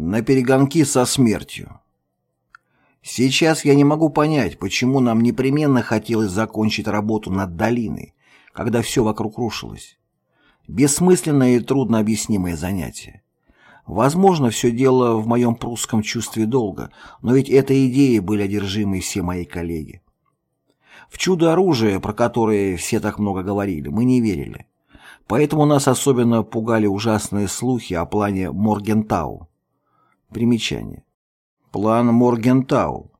На перегонки со смертью. Сейчас я не могу понять, почему нам непременно хотелось закончить работу над долиной, когда все вокруг рушилось. Бессмысленное и трудно объяснимое занятие. Возможно, все дело в моем прусском чувстве долга, но ведь этой идеей были одержимы все мои коллеги. В чудо оружия, про которое все так много говорили, мы не верили. Поэтому нас особенно пугали ужасные слухи о плане Моргентау. Примечание. План Моргентау.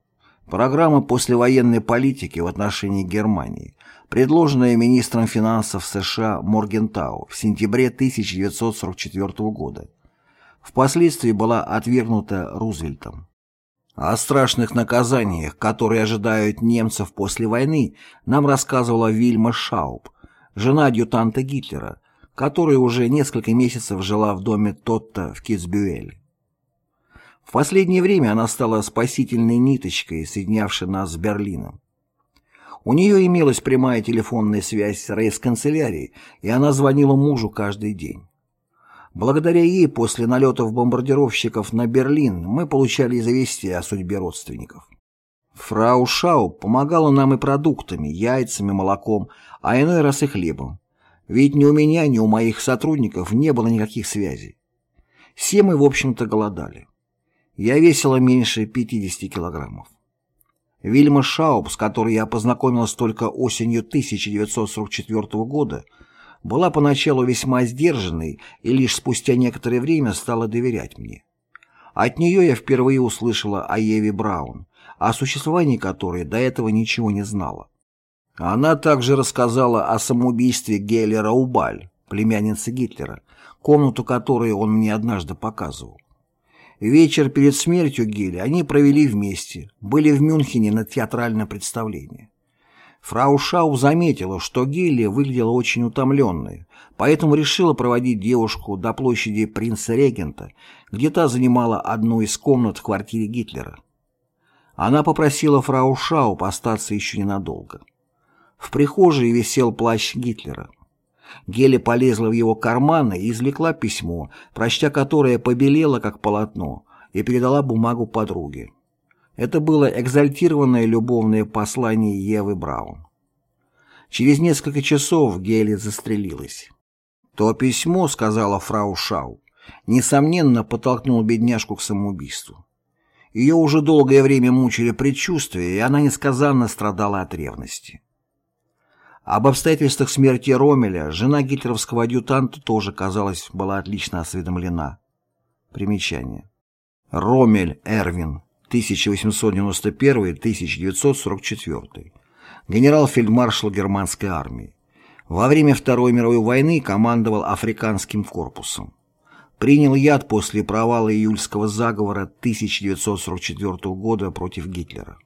Программа послевоенной политики в отношении Германии, предложенная министром финансов США Моргентау в сентябре 1944 года. Впоследствии была отвергнута Рузвельтом. О страшных наказаниях, которые ожидают немцев после войны, нам рассказывала Вильма Шауб, жена адъютанта Гитлера, которая уже несколько месяцев жила в доме Тотта в Китсбюэле. В последнее время она стала спасительной ниточкой, соединявшей нас с Берлином. У нее имелась прямая телефонная связь с рейс-канцелярией, и она звонила мужу каждый день. Благодаря ей после налетов бомбардировщиков на Берлин мы получали известия о судьбе родственников. Фрау Шау помогала нам и продуктами, яйцами, молоком, а иной раз и хлебом. Ведь ни у меня, ни у моих сотрудников не было никаких связей. Все мы, в общем-то, голодали. Я весила меньше 50 килограммов. Вильма Шауб, с которой я познакомилась только осенью 1944 года, была поначалу весьма сдержанной и лишь спустя некоторое время стала доверять мне. От нее я впервые услышала о Еве Браун, о существовании которой до этого ничего не знала. Она также рассказала о самоубийстве Геллера Убаль, племянницы Гитлера, комнату которой он мне однажды показывал. Вечер перед смертью Гели они провели вместе, были в Мюнхене на театральном представлении. Фрау Шау заметила, что Гелли выглядела очень утомленной, поэтому решила проводить девушку до площади принца-регента, где та занимала одну из комнат в квартире Гитлера. Она попросила фрау Шау остаться еще ненадолго. В прихожей висел плащ Гитлера. Геля полезла в его карманы и извлекла письмо, прочтя которое побелело, как полотно, и передала бумагу подруге. Это было экзальтированное любовное послание Евы Браун. Через несколько часов Гели застрелилась. «То письмо, — сказала фрау Шау, — несомненно подтолкнуло бедняжку к самоубийству. Ее уже долгое время мучили предчувствия, и она несказанно страдала от ревности. Об обстоятельствах смерти Ромеля жена гитлеровского адъютанта тоже, казалось, была отлично осведомлена. Примечание. Ромель Эрвин, 1891-1944. Генерал-фельдмаршал германской армии. Во время Второй мировой войны командовал Африканским корпусом. Принял яд после провала июльского заговора 1944 года против Гитлера.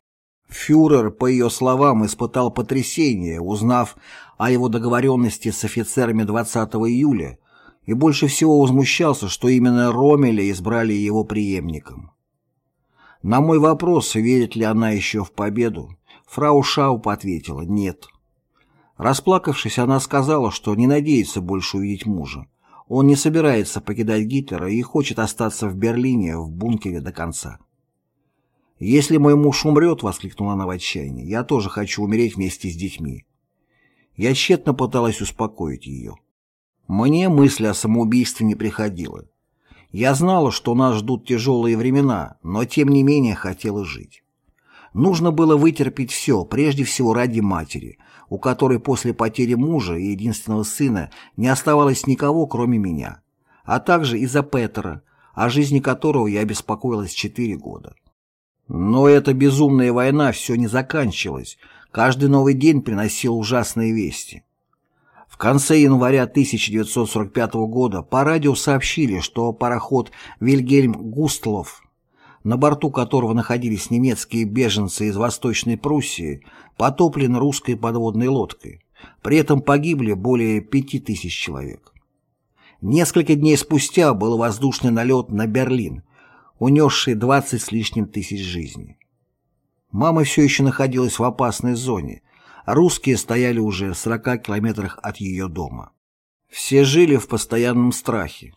Фюрер, по ее словам, испытал потрясение, узнав о его договоренности с офицерами 20 июля, и больше всего возмущался, что именно Ромеля избрали его преемником. На мой вопрос, верит ли она еще в победу, фрау Шауп ответила «нет». Расплакавшись, она сказала, что не надеется больше увидеть мужа. Он не собирается покидать Гитлера и хочет остаться в Берлине в бункере до конца. «Если мой муж умрет», — воскликнула она в отчаянии, — «я тоже хочу умереть вместе с детьми». Я тщетно пыталась успокоить ее. Мне мысль о самоубийстве не приходила. Я знала, что нас ждут тяжелые времена, но тем не менее хотела жить. Нужно было вытерпеть все, прежде всего ради матери, у которой после потери мужа и единственного сына не оставалось никого, кроме меня, а также из-за Петера, о жизни которого я беспокоилась четыре года. Но эта безумная война все не заканчивалась, каждый новый день приносил ужасные вести. В конце января 1945 года по радио сообщили, что пароход «Вильгельм Густлов», на борту которого находились немецкие беженцы из Восточной Пруссии, потоплен русской подводной лодкой. При этом погибли более пяти тысяч человек. Несколько дней спустя был воздушный налет на Берлин, унесший 20 с лишним тысяч жизней. Мама все еще находилась в опасной зоне, русские стояли уже в 40 километрах от ее дома. Все жили в постоянном страхе.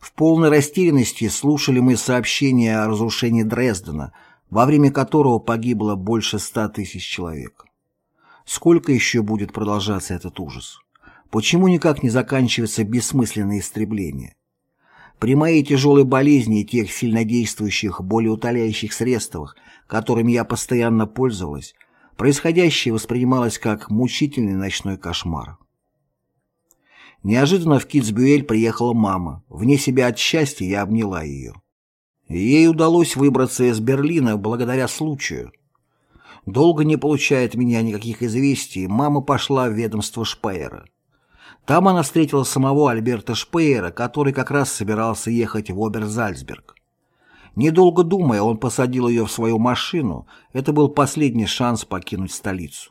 В полной растерянности слушали мы сообщения о разрушении Дрездена, во время которого погибло больше ста тысяч человек. Сколько еще будет продолжаться этот ужас? Почему никак не заканчивается бессмысленное истребление? При моей тяжелой болезни и тех сильнодействующих, болеутоляющих средствах, которыми я постоянно пользовалась, происходящее воспринималось как мучительный ночной кошмар. Неожиданно в Китсбюэль приехала мама. Вне себя от счастья я обняла ее. Ей удалось выбраться из Берлина благодаря случаю. Долго не получая от меня никаких известий, мама пошла в ведомство Шпеера. Там она встретила самого Альберта Шпеера, который как раз собирался ехать в Оберзальцберг. Недолго думая, он посадил ее в свою машину. Это был последний шанс покинуть столицу.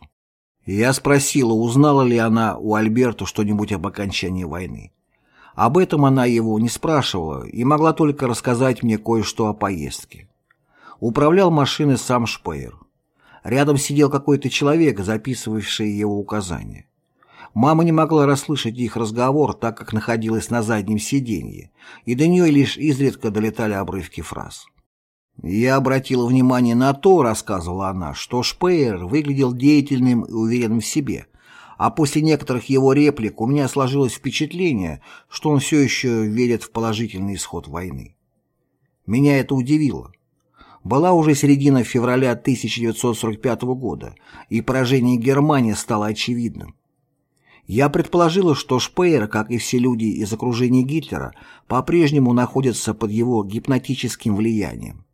Я спросила, узнала ли она у Альберта что-нибудь об окончании войны. Об этом она его не спрашивала и могла только рассказать мне кое-что о поездке. Управлял машиной сам Шпеер. Рядом сидел какой-то человек, записывавший его указания. Мама не могла расслышать их разговор, так как находилась на заднем сиденье, и до нее лишь изредка долетали обрывки фраз. «Я обратила внимание на то, — рассказывала она, — что Шпеер выглядел деятельным и уверенным в себе, а после некоторых его реплик у меня сложилось впечатление, что он все еще верит в положительный исход войны. Меня это удивило. Была уже середина февраля 1945 года, и поражение Германии стало очевидным. Я предположила, что Шпеер, как и все люди из окружения Гитлера, по-прежнему находится под его гипнотическим влиянием.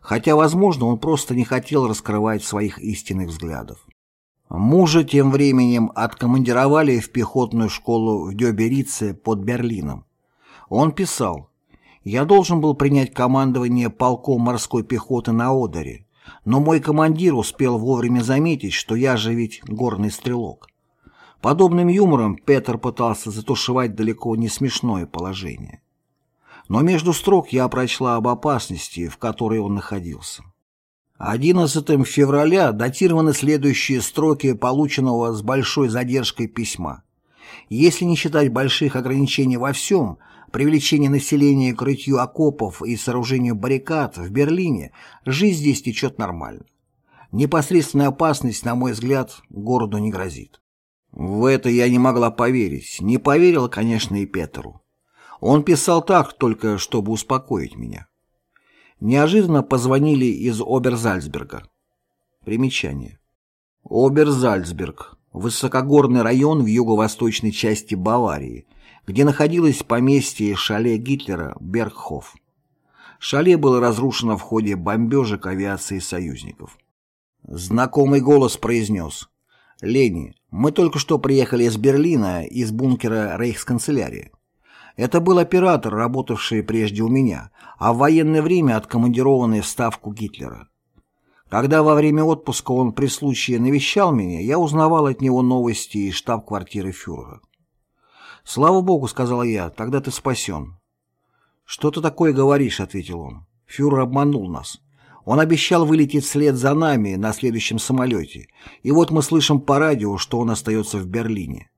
Хотя, возможно, он просто не хотел раскрывать своих истинных взглядов. Мужа тем временем откомандировали в пехотную школу в Дёберице под Берлином. Он писал, «Я должен был принять командование полком морской пехоты на Одере, но мой командир успел вовремя заметить, что я же ведь горный стрелок. Подобным юмором Петр пытался затушевать далеко не смешное положение. Но между строк я прочла об опасности, в которой он находился. 11 февраля датированы следующие строки полученного с большой задержкой письма. Если не считать больших ограничений во всем, привлечение населения к рытью окопов и сооружению баррикад в Берлине, жизнь здесь течет нормально. Непосредственная опасность, на мой взгляд, городу не грозит. В это я не могла поверить. Не поверила, конечно, и Петру. Он писал так, только чтобы успокоить меня. Неожиданно позвонили из Оберзальцберга. Примечание. Оберзальцберг – высокогорный район в юго-восточной части Баварии, где находилось поместье шале Гитлера Бергхоф. Шале было разрушено в ходе бомбежек авиации союзников. Знакомый голос произнес «Лени, мы только что приехали из Берлина, из бункера рейхсканцелярии. Это был оператор, работавший прежде у меня, а в военное время откомандированный в ставку Гитлера. Когда во время отпуска он при случае навещал меня, я узнавал от него новости из штаб-квартиры фюрера. «Слава Богу», — сказала я, — «тогда ты спасен». «Что ты такое говоришь?» — ответил он. «Фюрер обманул нас. Он обещал вылететь вслед за нами на следующем самолете, и вот мы слышим по радио, что он остается в Берлине.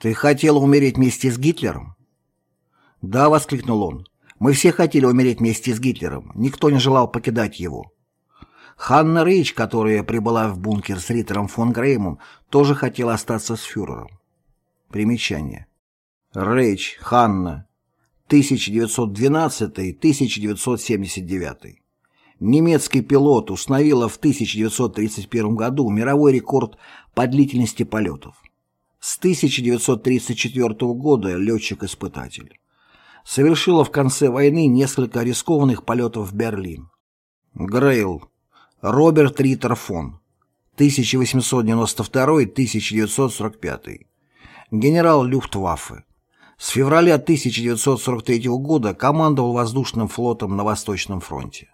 «Ты хотел умереть вместе с Гитлером?» «Да», — воскликнул он, — «мы все хотели умереть вместе с Гитлером, никто не желал покидать его». Ханна Рейч, которая прибыла в бункер с Риттером фон Греймом, тоже хотела остаться с фюрером. Примечание. Рейч, Ханна, 1912-1979 немецкий пилот установила в 1931 году мировой рекорд по длительности полетов. С 1934 года летчик-испытатель. Совершила в конце войны несколько рискованных полетов в Берлин. Грейл. Роберт Риттер фон. 1892-1945. Генерал Люфтваффе. С февраля 1943 года командовал воздушным флотом на Восточном фронте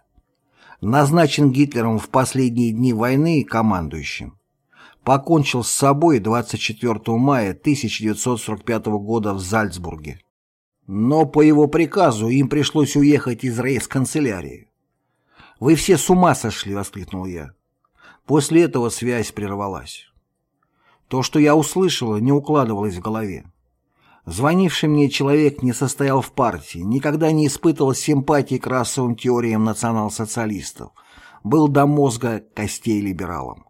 назначен Гитлером в последние дни войны командующим. Покончил с собой 24 мая 1945 года в Зальцбурге. Но по его приказу им пришлось уехать из рейс-канцелярии. «Вы все с ума сошли!» — воскликнул я. После этого связь прервалась. То, что я услышала, не укладывалось в голове. Звонивший мне человек не состоял в партии, никогда не испытывал симпатии к расовым теориям национал-социалистов, был до мозга костей либералом.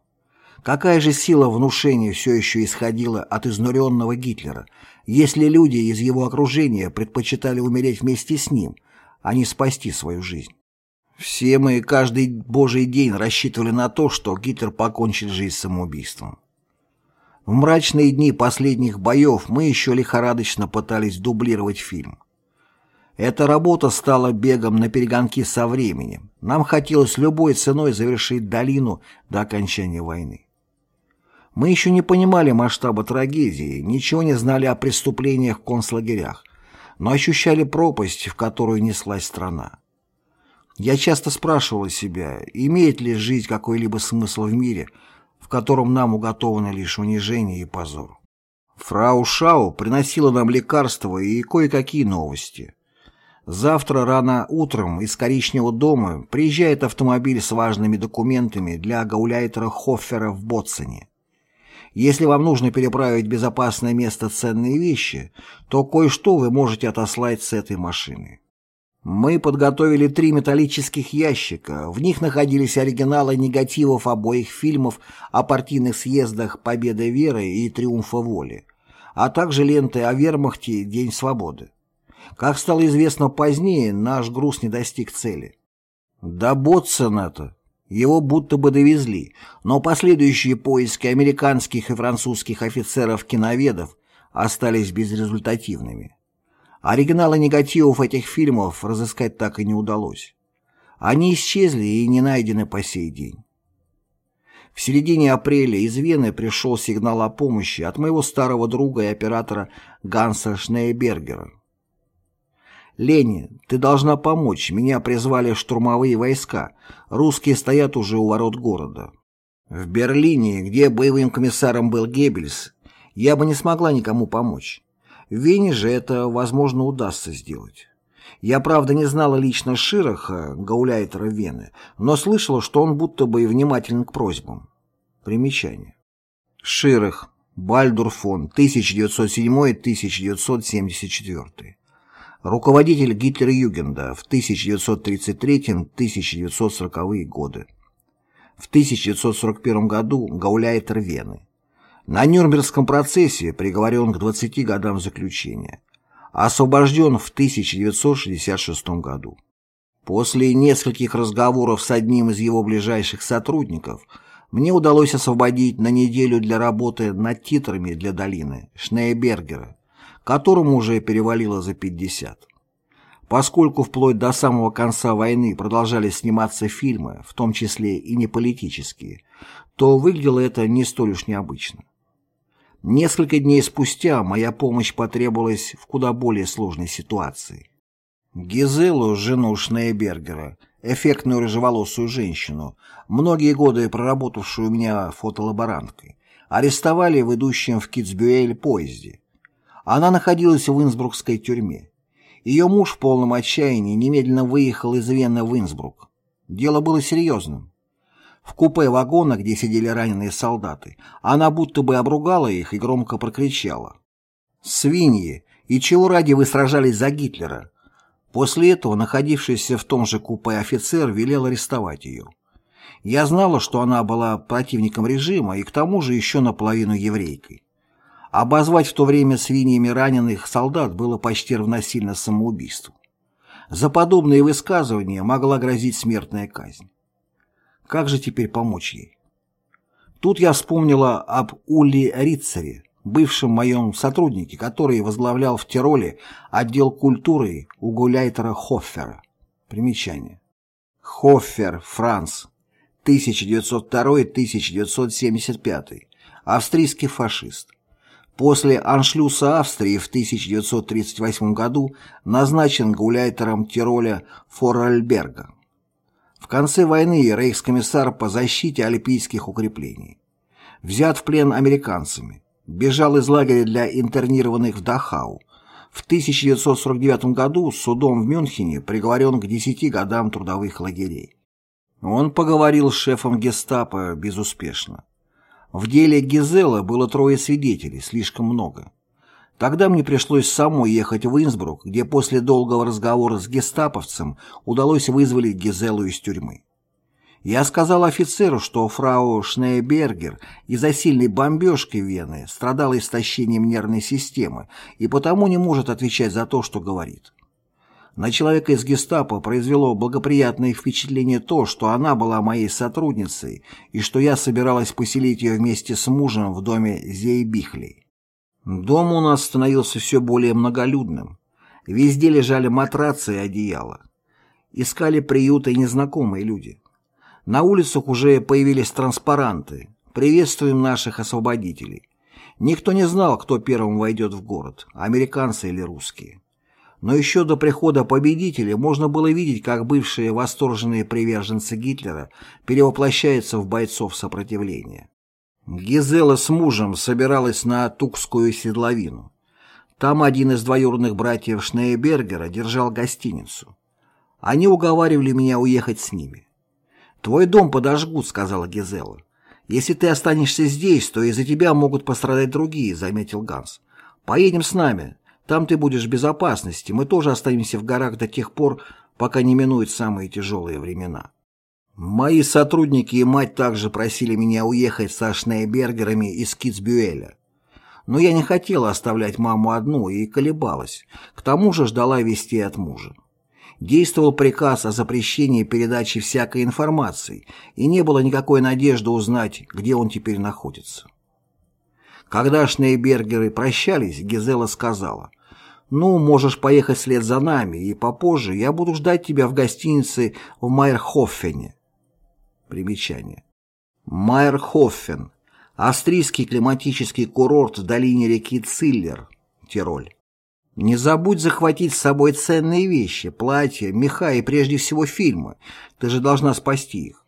Какая же сила внушения все еще исходила от изнуренного Гитлера, если люди из его окружения предпочитали умереть вместе с ним, а не спасти свою жизнь? Все мы каждый божий день рассчитывали на то, что Гитлер покончит жизнь самоубийством. В мрачные дни последних боев мы еще лихорадочно пытались дублировать фильм. Эта работа стала бегом на перегонки со временем. Нам хотелось любой ценой завершить долину до окончания войны. Мы еще не понимали масштаба трагедии, ничего не знали о преступлениях в концлагерях, но ощущали пропасть, в которую неслась страна. Я часто спрашивала себя, имеет ли жизнь какой-либо смысл в мире – в котором нам уготованы лишь унижение и позор. Фрау Шау приносила нам лекарства и кое-какие новости. Завтра рано утром из коричневого дома приезжает автомобиль с важными документами для гауляйтера Хоффера в Ботсоне. Если вам нужно переправить в безопасное место ценные вещи, то кое-что вы можете отослать с этой машины. Мы подготовили три металлических ящика. В них находились оригиналы негативов обоих фильмов о партийных съездах «Победа веры» и «Триумфа воли», а также ленты о вермахте «День свободы». Как стало известно позднее, наш груз не достиг цели. До Ботсона-то его будто бы довезли, но последующие поиски американских и французских офицеров-киноведов остались безрезультативными. Оригиналы негативов этих фильмов разыскать так и не удалось. Они исчезли и не найдены по сей день. В середине апреля из Вены пришел сигнал о помощи от моего старого друга и оператора Ганса Шнейбергера. «Лени, ты должна помочь. Меня призвали штурмовые войска. Русские стоят уже у ворот города. В Берлине, где боевым комиссаром был Геббельс, я бы не смогла никому помочь. В Вене же это, возможно, удастся сделать. Я, правда, не знала лично Широха, гауляйтера Вены, но слышала, что он будто бы и внимателен к просьбам. Примечание. Ширах, Бальдур фон, 1907-1974. Руководитель Гитлер-Югенда в 1933-1940 годы. В 1941 году гауляйтер Вены. На Нюрнбергском процессе приговорен к 20 годам заключения. Освобожден в 1966 году. После нескольких разговоров с одним из его ближайших сотрудников мне удалось освободить на неделю для работы над титрами для «Долины» Шнейбергера, которому уже перевалило за 50. Поскольку вплоть до самого конца войны продолжали сниматься фильмы, в том числе и не политические, то выглядело это не столь уж необычно. Несколько дней спустя моя помощь потребовалась в куда более сложной ситуации. Гизелу, жену Шнейбергера, эффектную рыжеволосую женщину, многие годы проработавшую у меня фотолаборанткой, арестовали в идущем в Китсбюэль поезде. Она находилась в Инсбрукской тюрьме. Ее муж в полном отчаянии немедленно выехал из Вены в Инсбрук. Дело было серьезным. В купе вагона, где сидели раненые солдаты, она будто бы обругала их и громко прокричала. «Свиньи! И чего ради вы сражались за Гитлера?» После этого находившийся в том же купе офицер велел арестовать ее. Я знала, что она была противником режима и к тому же еще наполовину еврейкой. Обозвать в то время свиньями раненых солдат было почти равносильно самоубийству. За подобные высказывания могла грозить смертная казнь. Как же теперь помочь ей? Тут я вспомнила об Улли Ритцере, бывшем моем сотруднике, который возглавлял в Тироле отдел культуры у гуляйтера Хоффера. Примечание. Хоффер, Франц, 1902-1975, австрийский фашист. После аншлюса Австрии в 1938 году назначен гуляйтером Тироля Форальберга. В конце войны рейхскомиссар по защите альпийских укреплений. Взят в плен американцами. Бежал из лагеря для интернированных в Дахау. В 1949 году судом в Мюнхене приговорен к 10 годам трудовых лагерей. Он поговорил с шефом гестапо безуспешно. В деле Гизела было трое свидетелей, слишком много. Тогда мне пришлось самой ехать в Инсбрук, где после долгого разговора с гестаповцем удалось вызволить Гизелу из тюрьмы. Я сказал офицеру, что фрау Шнейбергер из-за сильной бомбежки Вены страдала истощением нервной системы и потому не может отвечать за то, что говорит. На человека из гестапо произвело благоприятное впечатление то, что она была моей сотрудницей и что я собиралась поселить ее вместе с мужем в доме Зейбихлей. Дом у нас становился все более многолюдным. Везде лежали матрацы и одеяла. Искали приюты незнакомые люди. На улицах уже появились транспаранты «Приветствуем наших освободителей». Никто не знал, кто первым войдет в город, американцы или русские. Но еще до прихода победителей можно было видеть, как бывшие восторженные приверженцы Гитлера перевоплощаются в бойцов сопротивления. Гизела с мужем собиралась на Тукскую седловину. Там один из двоюродных братьев Шнейбергера держал гостиницу. Они уговаривали меня уехать с ними. «Твой дом подожгут», — сказала Гизела. «Если ты останешься здесь, то из-за тебя могут пострадать другие», — заметил Ганс. «Поедем с нами. Там ты будешь в безопасности, мы тоже останемся в горах до тех пор, пока не минуют самые тяжелые времена. Мои сотрудники и мать также просили меня уехать со Шнейбергерами из Китсбюэля. Но я не хотела оставлять маму одну и колебалась, к тому же ждала вести от мужа. Действовал приказ о запрещении передачи всякой информации, и не было никакой надежды узнать, где он теперь находится. Когда Шнейбергеры прощались, Гизела сказала, «Ну, можешь поехать вслед за нами, и попозже я буду ждать тебя в гостинице в Майерхофене». Примечание. Майерхофен – австрийский климатический курорт в долине реки Циллер, Тироль. Не забудь захватить с собой ценные вещи, платья, меха и прежде всего фильмы. Ты же должна спасти их.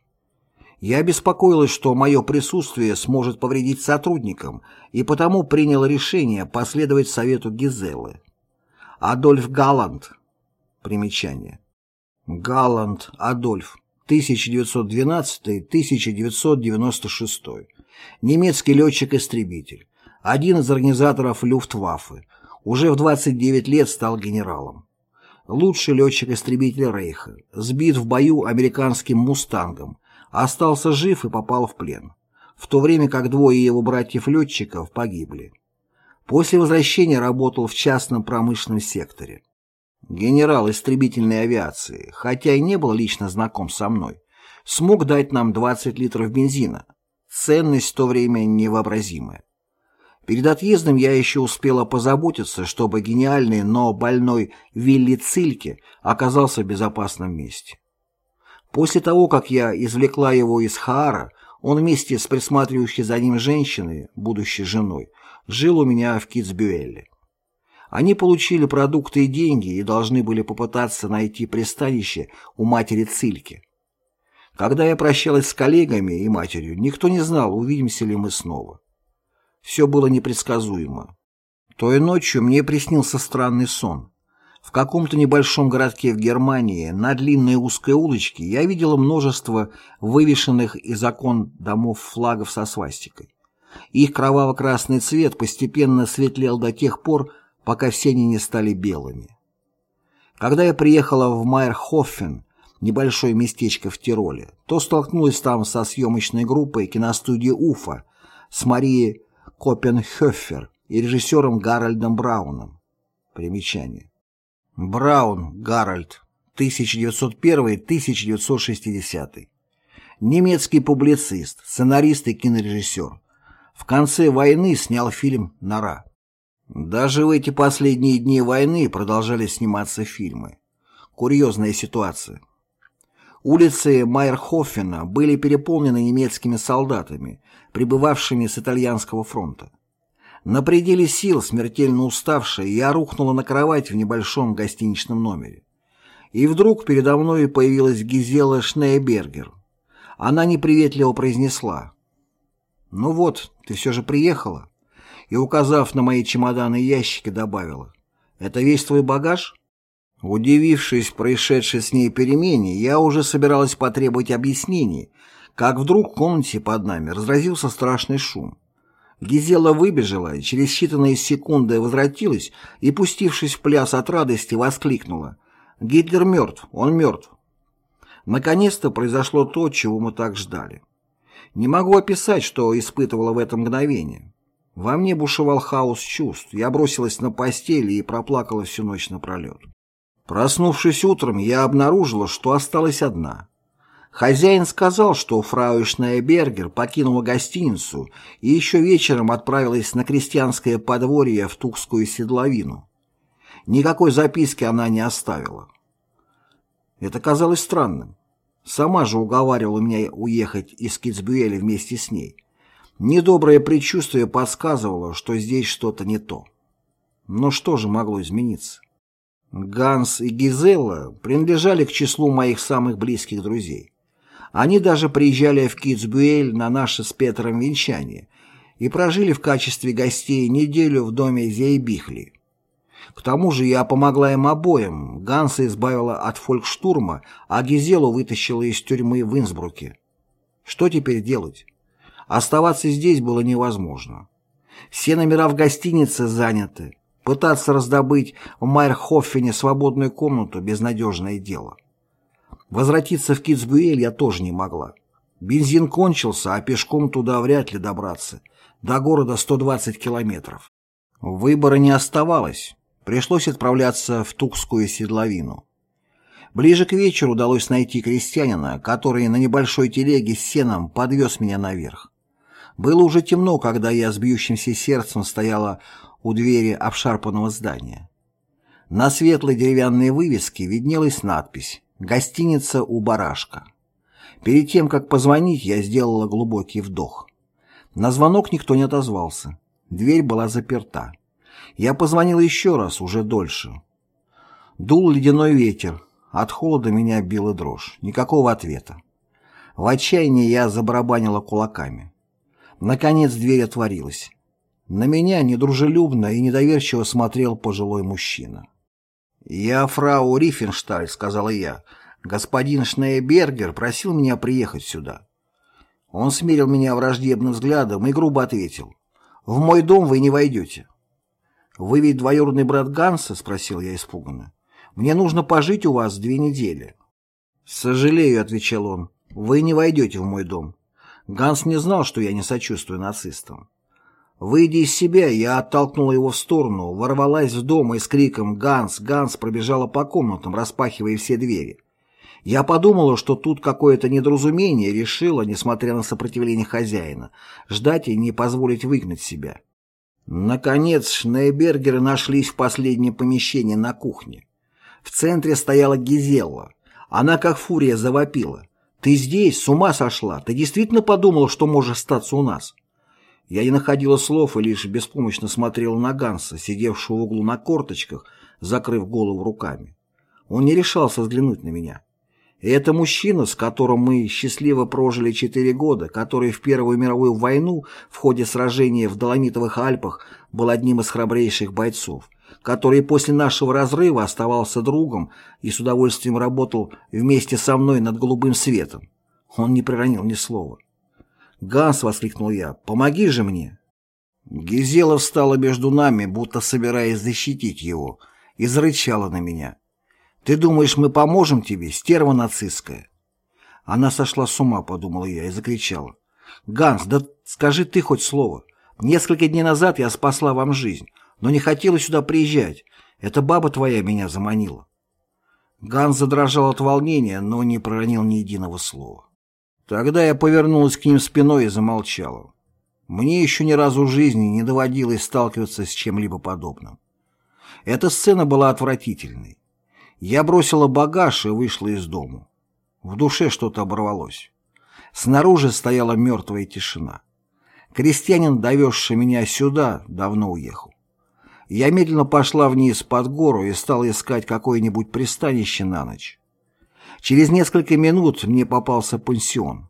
Я беспокоилась, что мое присутствие сможет повредить сотрудникам, и потому принял решение последовать совету Гизеллы. Адольф Галланд. Примечание. Галланд Адольф. 1912-1996. Немецкий летчик-истребитель. Один из организаторов Люфтваффе. Уже в 29 лет стал генералом. Лучший летчик-истребитель Рейха. Сбит в бою американским «Мустангом», остался жив и попал в плен, в то время как двое его братьев-летчиков погибли. После возвращения работал в частном промышленном секторе. Генерал истребительной авиации, хотя и не был лично знаком со мной, смог дать нам 20 литров бензина. Ценность в то время невообразимая. Перед отъездом я еще успела позаботиться, чтобы гениальный, но больной Вилли Цильке оказался в безопасном месте. После того, как я извлекла его из Хаара, он вместе с присматривающей за ним женщиной, будущей женой, жил у меня в Китсбюэлле. Они получили продукты и деньги и должны были попытаться найти пристанище у матери Цильки. Когда я прощалась с коллегами и матерью, никто не знал, увидимся ли мы снова. Все было непредсказуемо. Той ночью мне приснился странный сон. В каком-то небольшом городке в Германии на длинной узкой улочке я видела множество вывешенных из окон домов флагов со свастикой. Их кроваво-красный цвет постепенно светлел до тех пор, пока все они не стали белыми. Когда я приехала в Майерхофен, небольшое местечко в Тироле, то столкнулась там со съемочной группой киностудии «Уфа» с Марией Копенхёфер и режиссером Гарольдом Брауном. Примечание. Браун Гарольд, 1901-1960. Немецкий публицист, сценарист и кинорежиссер. В конце войны снял фильм «Нора». Даже в эти последние дни войны продолжали сниматься фильмы. Курьезная ситуация. Улицы Майерхофена были переполнены немецкими солдатами, прибывавшими с итальянского фронта. На пределе сил, смертельно уставшая, я рухнула на кровать в небольшом гостиничном номере. И вдруг передо мной появилась Гизела Шнейбергер. Она неприветливо произнесла. «Ну вот, ты все же приехала?» И, указав на мои чемоданы и ящики, добавила. «Это весь твой багаж?» Удивившись происшедшей с ней перемене, я уже собиралась потребовать объяснений, как вдруг в комнате под нами разразился страшный шум. Гизела выбежала, через считанные секунды возвратилась и, пустившись в пляс от радости, воскликнула. «Гитлер мертв, он мертв». Наконец-то произошло то, чего мы так ждали. Не могу описать, что испытывала в это мгновение. Во мне бушевал хаос чувств, я бросилась на постель и проплакала всю ночь напролет. Проснувшись утром, я обнаружила, что осталась одна. Хозяин сказал, что фрау Шнейбергер покинула гостиницу и еще вечером отправилась на крестьянское подворье в Тукскую седловину. Никакой записки она не оставила. Это казалось странным. Сама же уговаривала меня уехать из Китсбюэля вместе с ней. Недоброе предчувствие подсказывало, что здесь что-то не то. Но что же могло измениться? Ганс и Гизелла принадлежали к числу моих самых близких друзей. Они даже приезжали в Китсбюэль на наше с Петром венчание и прожили в качестве гостей неделю в доме Зейбихли. К тому же я помогла им обоим, Ганса избавила от фолькштурма, а Гизелу вытащила из тюрьмы в Инсбруке. Что теперь делать? Оставаться здесь было невозможно. Все номера в гостинице заняты. Пытаться раздобыть в Майерхофене свободную комнату – безнадежное дело. Возвратиться в Китсбюэль я тоже не могла. Бензин кончился, а пешком туда вряд ли добраться. До города 120 километров. Выбора не оставалось. Пришлось отправляться в Тукскую седловину. Ближе к вечеру удалось найти крестьянина, который на небольшой телеге с сеном подвез меня наверх. Было уже темно, когда я с бьющимся сердцем стояла у двери обшарпанного здания. На светлой деревянной вывеске виднелась надпись Гостиница у барашка. Перед тем, как позвонить, я сделала глубокий вдох. На звонок никто не отозвался. Дверь была заперта. Я позвонила еще раз, уже дольше. Дул ледяной ветер. От холода меня била дрожь. Никакого ответа. В отчаянии я забарабанила кулаками. Наконец дверь отворилась. На меня недружелюбно и недоверчиво смотрел пожилой мужчина. «Я фрау Рифеншталь», — сказала я. «Господин Шнейбергер просил меня приехать сюда». Он смерил меня враждебным взглядом и грубо ответил. «В мой дом вы не войдете». «Вы ведь двоюродный брат Ганса?» — спросил я испуганно. «Мне нужно пожить у вас две недели». «Сожалею», — отвечал он, — «вы не войдете в мой дом». Ганс не знал, что я не сочувствую нацистам. Выйдя из себя, я оттолкнула его в сторону, ворвалась в дом и с криком «Ганс! Ганс!» пробежала по комнатам, распахивая все двери. Я подумала, что тут какое-то недоразумение, решила, несмотря на сопротивление хозяина, ждать и не позволить выгнать себя. Наконец, Шнейбергеры нашлись в последнем помещении на кухне. В центре стояла Гизелла. Она как фурия завопила. «Ты здесь? С ума сошла? Ты действительно подумала, что можешь остаться у нас?» Я не находила слов и лишь беспомощно смотрела на Ганса, сидевшего в углу на корточках, закрыв голову руками. Он не решался взглянуть на меня. И это мужчина, с которым мы счастливо прожили четыре года, который в Первую мировую войну в ходе сражения в Доломитовых Альпах был одним из храбрейших бойцов, который после нашего разрыва оставался другом и с удовольствием работал вместе со мной над голубым светом. Он не проронил ни слова. «Ганс!» — воскликнул я. «Помоги же мне!» Гизела встала между нами, будто собираясь защитить его, и зарычала на меня. «Ты думаешь, мы поможем тебе, стерва нацистская?» Она сошла с ума, подумал я, и закричала. «Ганс, да скажи ты хоть слово. Несколько дней назад я спасла вам жизнь, но не хотела сюда приезжать. Эта баба твоя меня заманила». Ганс задрожал от волнения, но не проронил ни единого слова. Тогда я повернулась к ним спиной и замолчала. Мне еще ни разу в жизни не доводилось сталкиваться с чем-либо подобным. Эта сцена была отвратительной. Я бросила багаж и вышла из дому. В душе что-то оборвалось. Снаружи стояла мертвая тишина. Крестьянин, довезший меня сюда, давно уехал. Я медленно пошла вниз под гору и стала искать какое-нибудь пристанище на ночь. Через несколько минут мне попался пансион.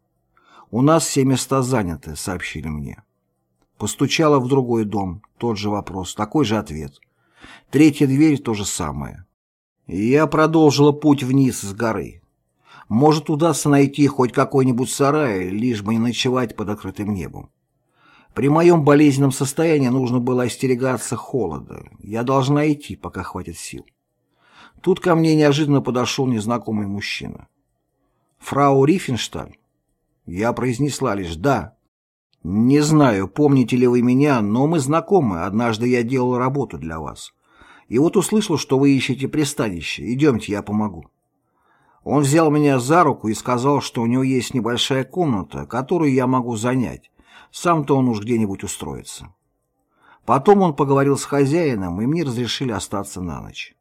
«У нас все места заняты», — сообщили мне. Постучала в другой дом, тот же вопрос, такой же ответ. Третья дверь — то же самое. Я продолжила путь вниз с горы. Может, удастся найти хоть какой-нибудь сарай, лишь бы не ночевать под открытым небом. При моем болезненном состоянии нужно было остерегаться холода. Я должна идти, пока хватит сил. Тут ко мне неожиданно подошел незнакомый мужчина. «Фрау Рифеншталь?» Я произнесла лишь «да». «Не знаю, помните ли вы меня, но мы знакомы, однажды я делал работу для вас. И вот услышал, что вы ищете пристанище. Идемте, я помогу». Он взял меня за руку и сказал, что у него есть небольшая комната, которую я могу занять. Сам-то он уж где-нибудь устроится. Потом он поговорил с хозяином, и мне разрешили остаться на ночь.